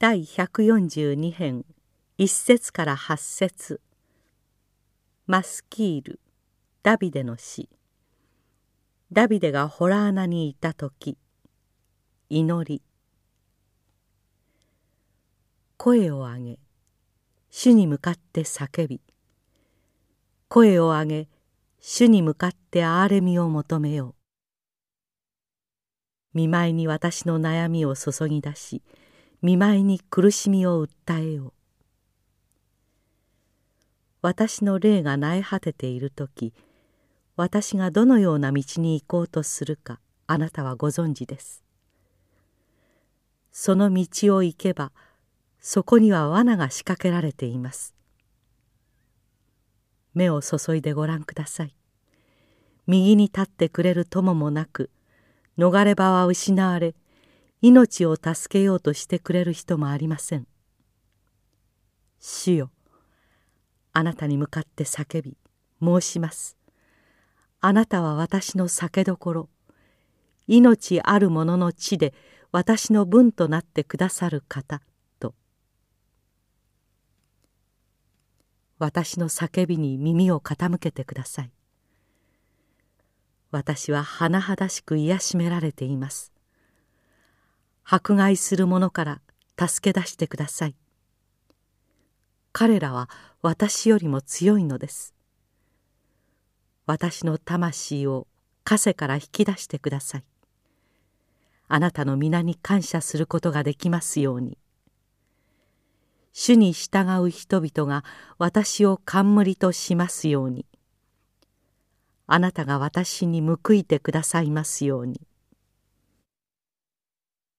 第142編1節から8節。マスキールダビデの詩ダビデがホラー穴にいた時祈り。声を上げ主に向かって叫び。声を上げ主に向かって憐れみを求めよう。見舞いに私の悩みを注ぎ出し見舞いに苦しみを訴えよう。私の霊が苗果てている時私がどのような道に行こうとするかあなたはご存知です。その道を行けばそこには罠が仕掛けられています。目を注いでご覧ください。右に立ってくれる友もなく逃れ場は失われ命を助けようとしてくれる人もありません。主よあなたに向かって叫び申します。あなたは私の酒どころ。命ある者の地で私の分となってくださる方。と。私の叫びに耳を傾けてください。私は甚だしく癒しめられています。迫害する者から助け出してください。彼らは私よりも強いのです。私の魂を枷から引き出してください。あなたの皆に感謝することができますように。主に従う人々が私を冠としますように。あなたが私に報いてくださいますように。